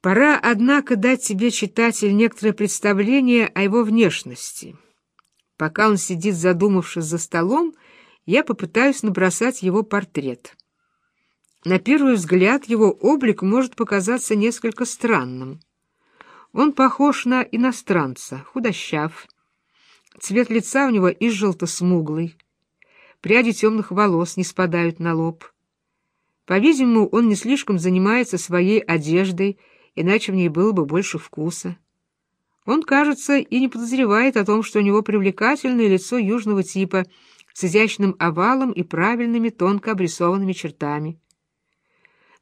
Пора, однако, дать тебе, читатель, некоторое представление о его внешности. Пока он сидит, задумавшись за столом, я попытаюсь набросать его портрет. На первый взгляд его облик может показаться несколько странным. Он похож на иностранца, худощав. Цвет лица у него из желто-смуглый. Пряди темных волос не спадают на лоб. По-видимому, он не слишком занимается своей одеждой, иначе в ней было бы больше вкуса. Он, кажется, и не подозревает о том, что у него привлекательное лицо южного типа с изящным овалом и правильными тонко обрисованными чертами.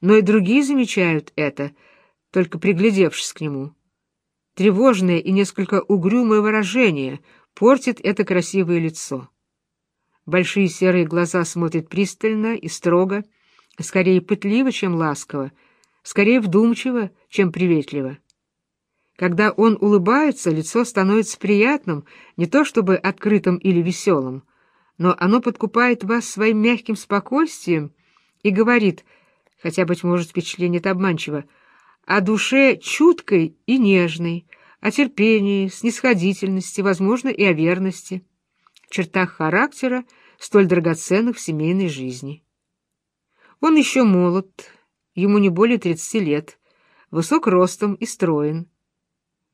Но и другие замечают это, только приглядевшись к нему. Тревожное и несколько угрюмое выражение портит это красивое лицо. Большие серые глаза смотрят пристально и строго, скорее пытливо, чем ласково, скорее вдумчиво, чем приветливо. Когда он улыбается, лицо становится приятным, не то чтобы открытым или веселым, но оно подкупает вас своим мягким спокойствием и говорит, хотя, быть может, впечатление это обманчиво, о душе чуткой и нежной, о терпении, снисходительности, возможно, и о верности, чертах характера, столь драгоценных в семейной жизни. Он еще молод, ему не более тридцати лет, высок ростом и строен.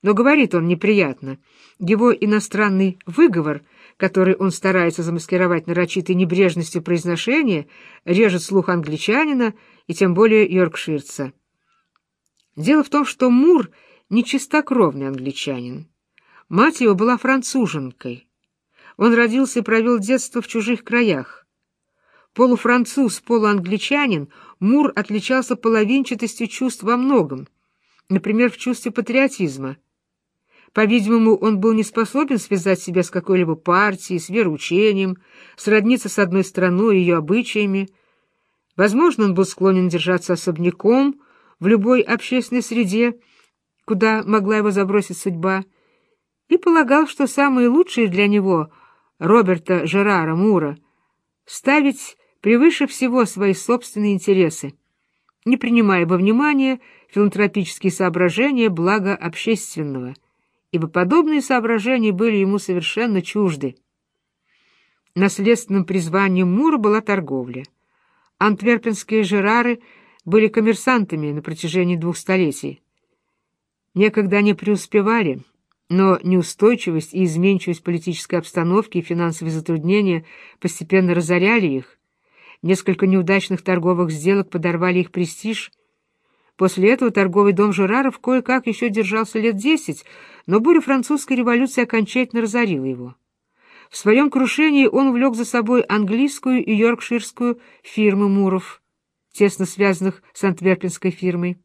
Но говорит он неприятно. Его иностранный выговор, который он старается замаскировать нарочитой небрежностью произношения, режет слух англичанина и тем более йоркширца. Дело в том, что Мур — не чистокровный англичанин. Мать его была француженкой. Он родился и провел детство в чужих краях. Полуфранцуз, полуангличанин, Мур отличался половинчатостью чувств во многом, например, в чувстве патриотизма. По-видимому, он был не способен связать себя с какой-либо партией, с вероучением, сродниться с одной страной и ее обычаями. Возможно, он был склонен держаться особняком в любой общественной среде, куда могла его забросить судьба, и полагал, что самое лучшее для него, Роберта Жерара Мура, ставить превыше всего свои собственные интересы, не принимая во внимание филантропические соображения блага общественного, ибо подобные соображения были ему совершенно чужды. Наследственным призванием Мура была торговля. Антверпенские жерары были коммерсантами на протяжении двух столетий. Некогда они преуспевали, но неустойчивость и изменчивость политической обстановки и финансовые затруднения постепенно разоряли их, Несколько неудачных торговых сделок подорвали их престиж. После этого торговый дом Жераров кое-как еще держался лет десять, но буря французской революции окончательно разорила его. В своем крушении он влек за собой английскую и йоркширскую фирмы Муров, тесно связанных с антверпенской фирмой.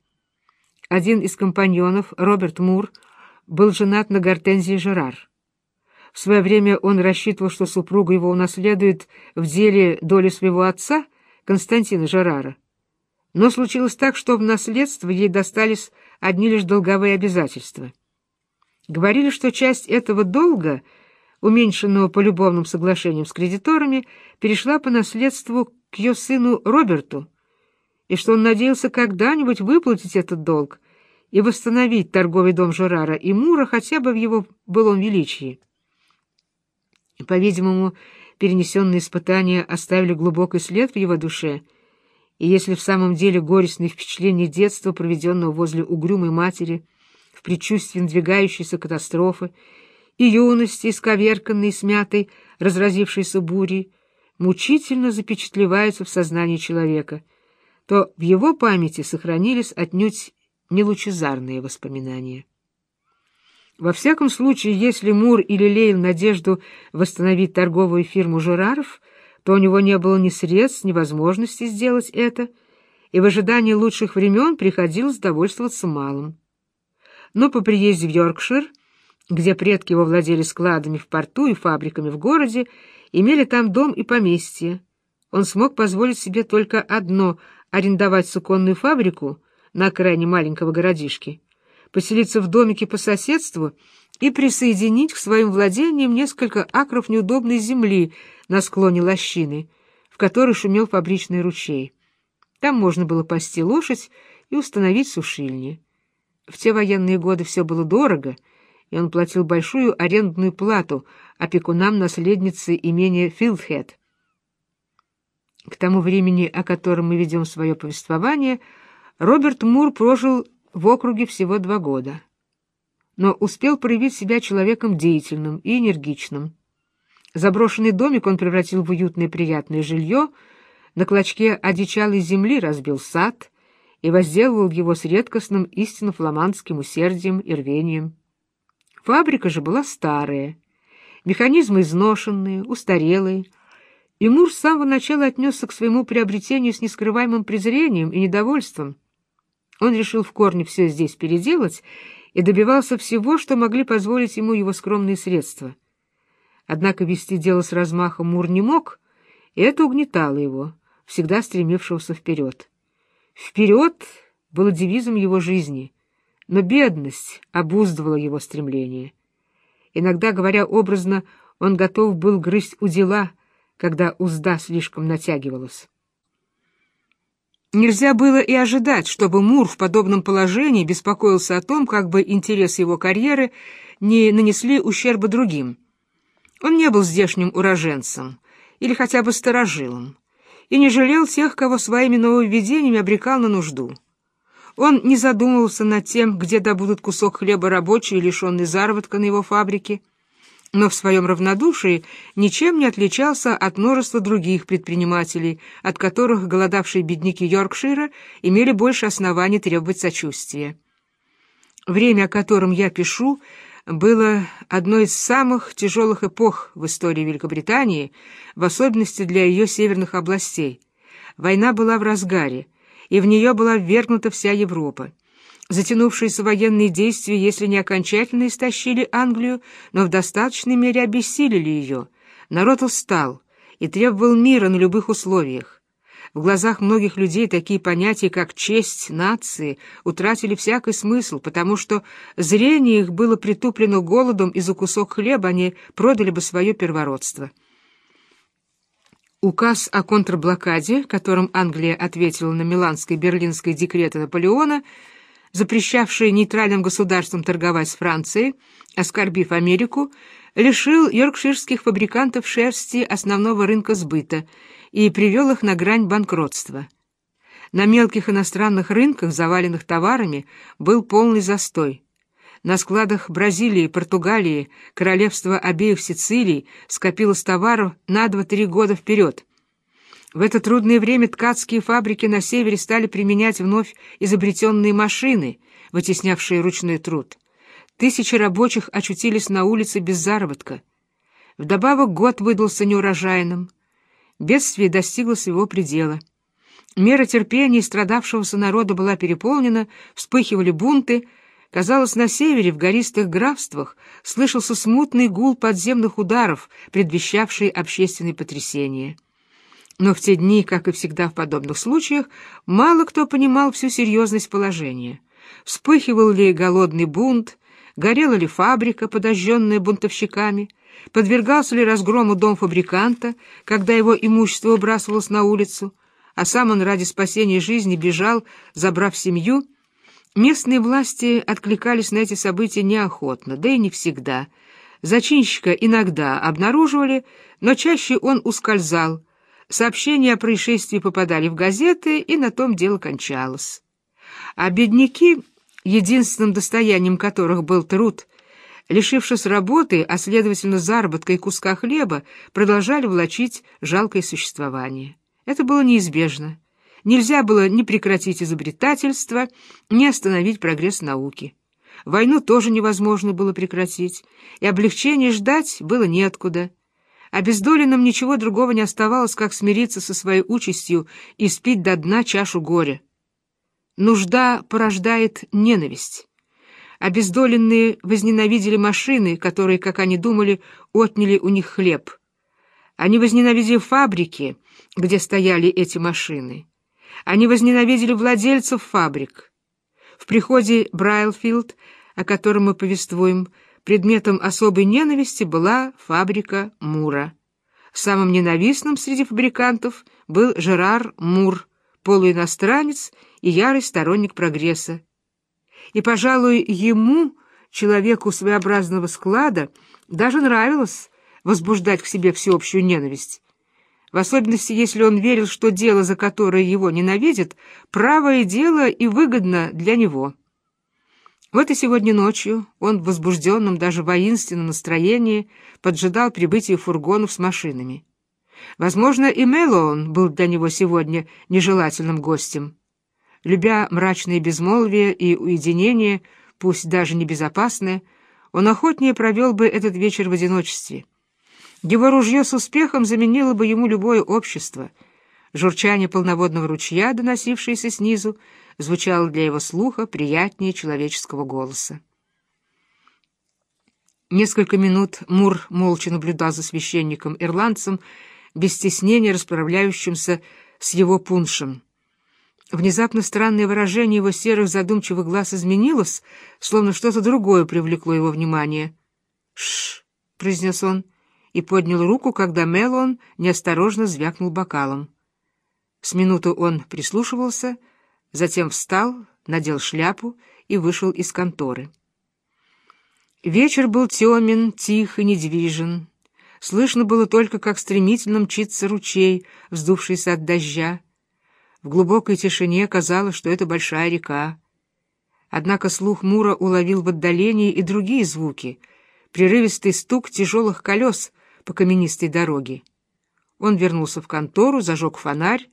Один из компаньонов, Роберт Мур, был женат на Гортензии Жерар. В свое время он рассчитывал, что супруга его унаследует в деле доли своего отца, Константина Жерара. Но случилось так, что в наследство ей достались одни лишь долговые обязательства. Говорили, что часть этого долга, уменьшенного по любовным соглашениям с кредиторами, перешла по наследству к ее сыну Роберту, и что он надеялся когда-нибудь выплатить этот долг и восстановить торговый дом Жерара и Мура хотя бы в его былом величии. По-видимому, перенесенные испытания оставили глубокий след в его душе, и если в самом деле горестные впечатления детства, проведенного возле угрюмой матери, в предчувствии надвигающейся катастрофы, и юности, исковерканной и смятой, разразившейся бурей, мучительно запечатлеваются в сознании человека, то в его памяти сохранились отнюдь нелучезарные воспоминания. Во всяком случае, если Мур или лелеял надежду восстановить торговую фирму Жераров, то у него не было ни средств, ни возможности сделать это, и в ожидании лучших времен приходилось довольствоваться малым. Но по приезде в Йоркшир, где предки его владели складами в порту и фабриками в городе, имели там дом и поместье, он смог позволить себе только одно — арендовать суконную фабрику на окраине маленького городишки — поселиться в домике по соседству и присоединить к своим владениям несколько акров неудобной земли на склоне лощины, в которой шумел фабричный ручей. Там можно было пасти лошадь и установить сушильни. В те военные годы все было дорого, и он платил большую арендную плату опекунам наследницы имения Филдхед. К тому времени, о котором мы ведем свое повествование, Роберт Мур прожил в округе всего два года, но успел проявить себя человеком деятельным и энергичным. Заброшенный домик он превратил в уютное приятное жилье, на клочке одичалой земли разбил сад и возделывал его с редкостным истинно фламандским усердием и рвением. Фабрика же была старая, механизмы изношенные, устарелые, и Мур с самого начала отнесся к своему приобретению с нескрываемым презрением и недовольством. Он решил в корне все здесь переделать и добивался всего, что могли позволить ему его скромные средства. Однако вести дело с размахом Мур не мог, и это угнетало его, всегда стремившегося вперед. «Вперед» было девизом его жизни, но бедность обуздывала его стремление. Иногда, говоря образно, он готов был грызть у дела, когда узда слишком натягивалась. Нельзя было и ожидать, чтобы Мур в подобном положении беспокоился о том, как бы интерес его карьеры не нанесли ущерба другим. Он не был здешним уроженцем или хотя бы старожилом и не жалел тех, кого своими нововведениями обрекал на нужду. Он не задумывался над тем, где добудут кусок хлеба рабочие, лишенный заработка на его фабрике, но в своем равнодушии ничем не отличался от множества других предпринимателей, от которых голодавшие бедняки Йоркшира имели больше оснований требовать сочувствия. Время, о котором я пишу, было одной из самых тяжелых эпох в истории Великобритании, в особенности для ее северных областей. Война была в разгаре, и в нее была ввергнута вся Европа. Затянувшиеся военные действия, если не окончательно истощили Англию, но в достаточной мере обессилили ее. Народ устал и требовал мира на любых условиях. В глазах многих людей такие понятия, как честь нации, утратили всякий смысл, потому что зрение их было притуплено голодом, и за кусок хлеба они продали бы свое первородство. Указ о контрблокаде, которым Англия ответила на Миланское и Берлинское декреты Наполеона, запрещавший нейтральным государствам торговать с Францией, оскорбив Америку, лишил йоркширских фабрикантов шерсти основного рынка сбыта и привел их на грань банкротства. На мелких иностранных рынках, заваленных товарами, был полный застой. На складах Бразилии, Португалии, королевства обеих Сицилий скопилось товаров на 2-3 года вперед. В это трудное время ткацкие фабрики на севере стали применять вновь изобретенные машины, вытеснявшие ручной труд. Тысячи рабочих очутились на улице без заработка. Вдобавок год выдался неурожайным. Бедствие достигло своего предела. Мера терпения страдавшегося народа была переполнена, вспыхивали бунты. Казалось, на севере, в гористых графствах, слышался смутный гул подземных ударов, предвещавший общественные потрясения. Но в те дни, как и всегда в подобных случаях, мало кто понимал всю серьезность положения. Вспыхивал ли голодный бунт, горела ли фабрика, подожженная бунтовщиками, подвергался ли разгрому дом фабриканта, когда его имущество выбрасывалось на улицу, а сам он ради спасения жизни бежал, забрав семью. Местные власти откликались на эти события неохотно, да и не всегда. Зачинщика иногда обнаруживали, но чаще он ускользал, Сообщения о происшествии попадали в газеты, и на том дело кончалось. А бедняки, единственным достоянием которых был труд, лишившись работы, а следовательно заработка и куска хлеба, продолжали влачить жалкое существование. Это было неизбежно. Нельзя было ни прекратить изобретательство, ни остановить прогресс науки. Войну тоже невозможно было прекратить, и облегчения ждать было неоткуда. Обездоленным ничего другого не оставалось, как смириться со своей участью и спить до дна чашу горя. Нужда порождает ненависть. Обездоленные возненавидели машины, которые, как они думали, отняли у них хлеб. Они возненавидели фабрики, где стояли эти машины. Они возненавидели владельцев фабрик. В приходе Брайлфилд, о котором мы повествуем, Предметом особой ненависти была фабрика Мура. Самым ненавистным среди фабрикантов был Жерар Мур, полуиностранец и ярый сторонник прогресса. И, пожалуй, ему, человеку своеобразного склада, даже нравилось возбуждать к себе всеобщую ненависть. В особенности, если он верил, что дело, за которое его ненавидят, правое дело и выгодно для него. Вот и сегодня ночью он в возбужденном, даже воинственном настроении поджидал прибытие фургонов с машинами. Возможно, и Мелоун был для него сегодня нежелательным гостем. Любя мрачное безмолвие и уединение, пусть даже небезопасное, он охотнее провел бы этот вечер в одиночестве. Его ружье с успехом заменило бы ему любое общество. Журчание полноводного ручья, доносившееся снизу, звучало для его слуха приятнее человеческого голоса. Несколько минут Мур молча наблюдал за священником-ирландцем, без стеснения расправляющимся с его пуншем. Внезапно странное выражение его серых задумчивых глаз изменилось, словно что-то другое привлекло его внимание. «Ш-ш!» — произнес он и поднял руку, когда Мелон неосторожно звякнул бокалом. С минуту он прислушивался, затем встал, надел шляпу и вышел из конторы. Вечер был темен, тих и недвижен. Слышно было только, как стремительно мчится ручей, вздувшийся от дождя. В глубокой тишине казалось, что это большая река. Однако слух Мура уловил в отдалении и другие звуки, прерывистый стук тяжелых колес по каменистой дороге. Он вернулся в контору, зажег фонарь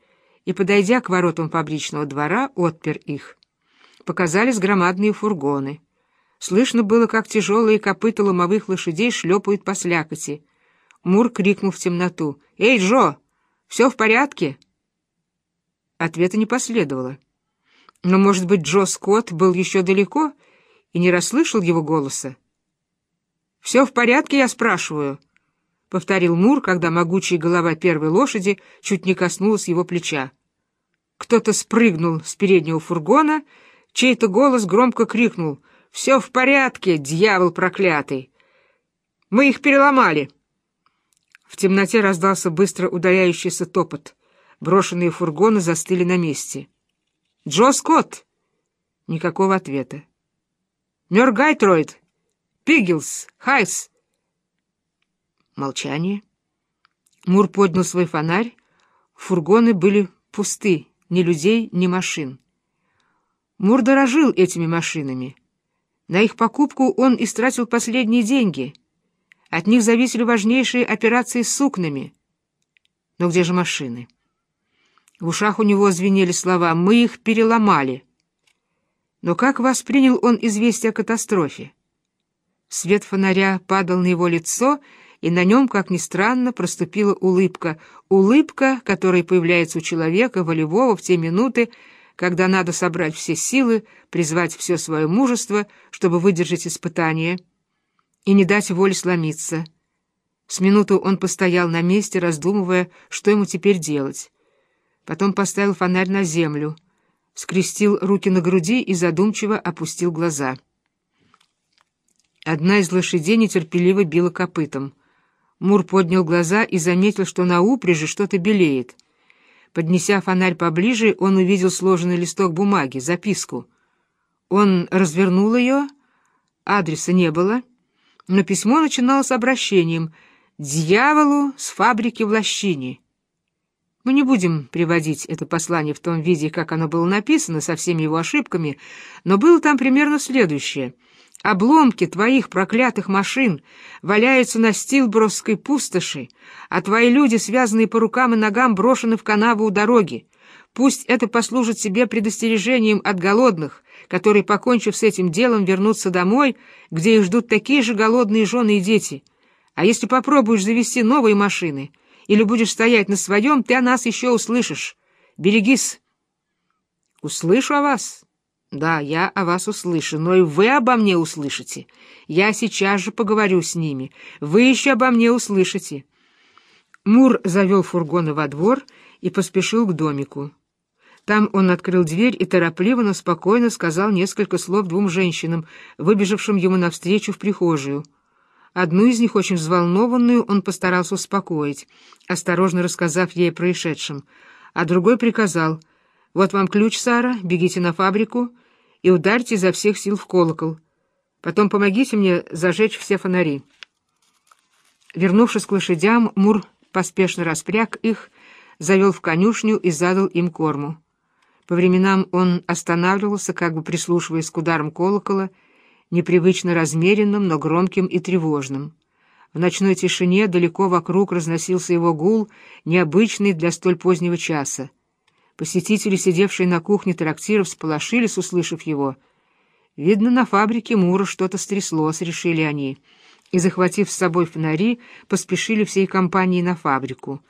и, подойдя к воротам фабричного двора, отпер их. Показались громадные фургоны. Слышно было, как тяжелые копыта ломовых лошадей шлепают по слякоти. Мур крикнул в темноту. «Эй, Джо, все в порядке?» Ответа не последовало. Но, может быть, Джо Скотт был еще далеко и не расслышал его голоса? «Все в порядке, я спрашиваю?» — повторил Мур, когда могучая голова первой лошади чуть не коснулась его плеча. Кто-то спрыгнул с переднего фургона, чей-то голос громко крикнул «Все в порядке, дьявол проклятый! Мы их переломали!» В темноте раздался быстро удаляющийся топот. Брошенные фургоны застыли на месте. «Джо Скотт!» Никакого ответа. «Мёргайтроид! Пиггелс! Хайс!» Молчание. Мур поднял свой фонарь. Фургоны были пусты, ни людей, ни машин. Мур дорожил этими машинами. На их покупку он истратил последние деньги — от них зависели важнейшие операции с сукнами. Но где же машины? В ушах у него звенели слова «Мы их переломали». Но как воспринял он известие о катастрофе? Свет фонаря падал на его лицо, и на нем, как ни странно, проступила улыбка. Улыбка, которая появляется у человека, волевого, в те минуты, когда надо собрать все силы, призвать все свое мужество, чтобы выдержать испытание — и не дать воле сломиться. С минуту он постоял на месте, раздумывая, что ему теперь делать. Потом поставил фонарь на землю, скрестил руки на груди и задумчиво опустил глаза. Одна из лошадей нетерпеливо била копытом. Мур поднял глаза и заметил, что на упряжи что-то белеет. Поднеся фонарь поближе, он увидел сложенный листок бумаги, записку. Он развернул ее, адреса не было — но письмо начиналось обращением «Дьяволу с фабрики в лощине». Мы не будем приводить это послание в том виде, как оно было написано, со всеми его ошибками, но было там примерно следующее. «Обломки твоих проклятых машин валяются на стилбросской пустоши, а твои люди, связанные по рукам и ногам, брошены в канаву у дороги. Пусть это послужит себе предостережением от голодных, которые, покончив с этим делом, вернутся домой, где их ждут такие же голодные жены и дети. А если попробуешь завести новые машины или будешь стоять на своем, ты о нас еще услышишь. Берегись. Услышу о вас? Да, я о вас услышу, но и вы обо мне услышите. Я сейчас же поговорю с ними. Вы еще обо мне услышите. Мур завел фургоны во двор и поспешил к домику. Там он открыл дверь и торопливо, но спокойно сказал несколько слов двум женщинам, выбежавшим ему навстречу в прихожую. Одну из них, очень взволнованную, он постарался успокоить, осторожно рассказав ей о происшедшем, а другой приказал «Вот вам ключ, Сара, бегите на фабрику и ударьте изо всех сил в колокол. Потом помогите мне зажечь все фонари». Вернувшись к лошадям, Мур поспешно распряг их, завел в конюшню и задал им корму. По временам он останавливался, как бы прислушиваясь к ударам колокола, непривычно размеренным, но громким и тревожным. В ночной тишине далеко вокруг разносился его гул, необычный для столь позднего часа. Посетители, сидевшие на кухне трактиров, сполошились, услышав его. Видно, на фабрике Мура что-то стряслось, решили они, и, захватив с собой фонари, поспешили всей компанией на фабрику.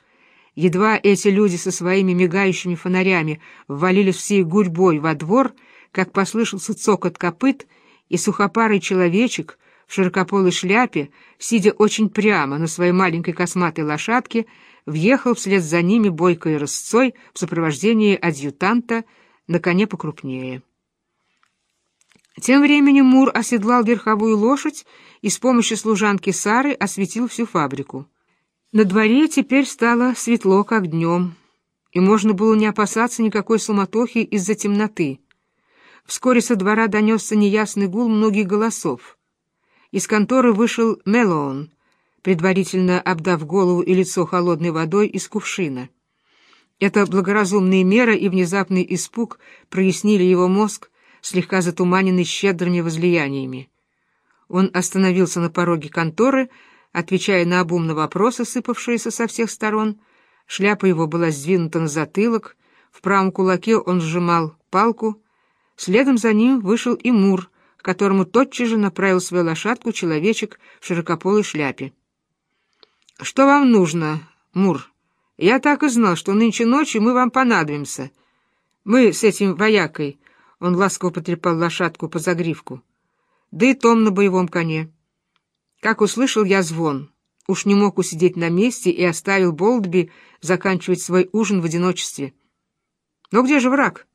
Едва эти люди со своими мигающими фонарями ввалились всей гурьбой во двор, как послышался цокот копыт, и сухопарый человечек в широкополой шляпе, сидя очень прямо на своей маленькой косматой лошадке, въехал вслед за ними бойкой рысцой в сопровождении адъютанта на коне покрупнее. Тем временем Мур оседлал верховую лошадь и с помощью служанки Сары осветил всю фабрику. На дворе теперь стало светло, как днем, и можно было не опасаться никакой суматохи из-за темноты. Вскоре со двора донесся неясный гул многих голосов. Из конторы вышел Мелоун, предварительно обдав голову и лицо холодной водой из кувшина. Это благоразумные меры и внезапный испуг прояснили его мозг, слегка затуманенный щедрыми возлияниями. Он остановился на пороге конторы, отвечая на обум вопросы, сыпавшиеся со всех сторон. Шляпа его была сдвинута на затылок, в правом кулаке он сжимал палку. Следом за ним вышел и Мур, которому тотчас же направил свою лошадку человечек в широкополой шляпе. «Что вам нужно, Мур? Я так и знал, что нынче ночью мы вам понадобимся. Мы с этим воякой...» Он ласково потрепал лошадку по загривку. «Да и Том на боевом коне. Как услышал я звон, уж не мог усидеть на месте и оставил Болдби заканчивать свой ужин в одиночестве. Но где же враг?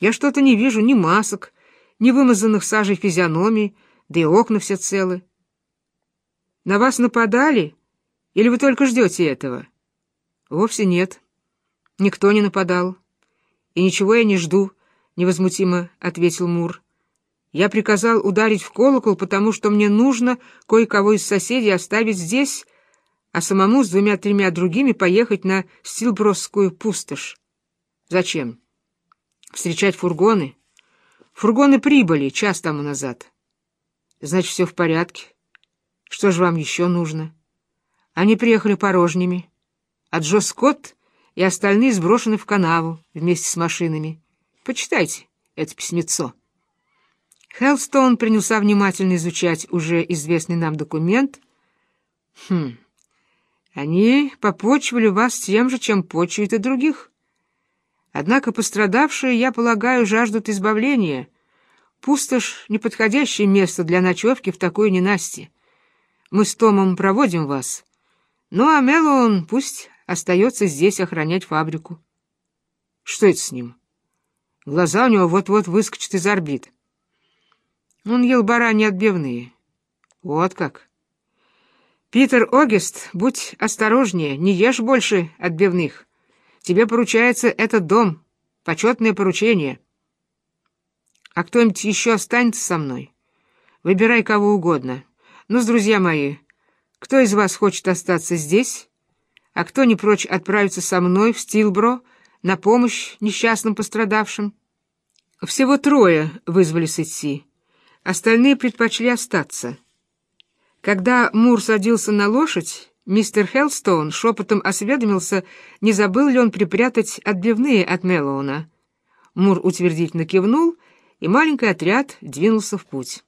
Я что-то не вижу ни масок, ни вымазанных сажей физиономий, да и окна все целы. На вас нападали?» Или вы только ждете этого? Вовсе нет. Никто не нападал. И ничего я не жду, — невозмутимо ответил Мур. Я приказал ударить в колокол, потому что мне нужно кое-кого из соседей оставить здесь, а самому с двумя-тремя другими поехать на Стилбросскую пустошь. Зачем? Встречать фургоны? Фургоны прибыли час тому назад. Значит, все в порядке. Что же вам еще нужно?» Они приехали порожними, а Джо Скотт и остальные сброшены в канаву вместе с машинами. Почитайте это письмецо. Хеллстоун принялся внимательно изучать уже известный нам документ. Хм, они попочивали вас тем же, чем почуют и других. Однако пострадавшие, я полагаю, жаждут избавления. Пустошь — неподходящее место для ночевки в такой ненасти. Мы с Томом проводим вас, ну, а Мелон пусть остается здесь охранять фабрику. Что это с ним? Глаза у него вот-вот выскочат из орбит. Он ел барани отбивные. Вот как. Питер Огест, будь осторожнее, не ешь больше отбивных. Тебе поручается этот дом, почетное поручение. А кто-нибудь еще останется со мной? Выбирай кого угодно. Ну, друзья мои, кто из вас хочет остаться здесь, а кто не прочь отправиться со мной в Стилбро на помощь несчастным пострадавшим? Всего трое вызвались идти. Остальные предпочли остаться. Когда Мур садился на лошадь, мистер Хеллстоун шепотом осведомился, не забыл ли он припрятать отбивные от Меллоуна. Мур утвердительно кивнул, и маленький отряд двинулся в путь.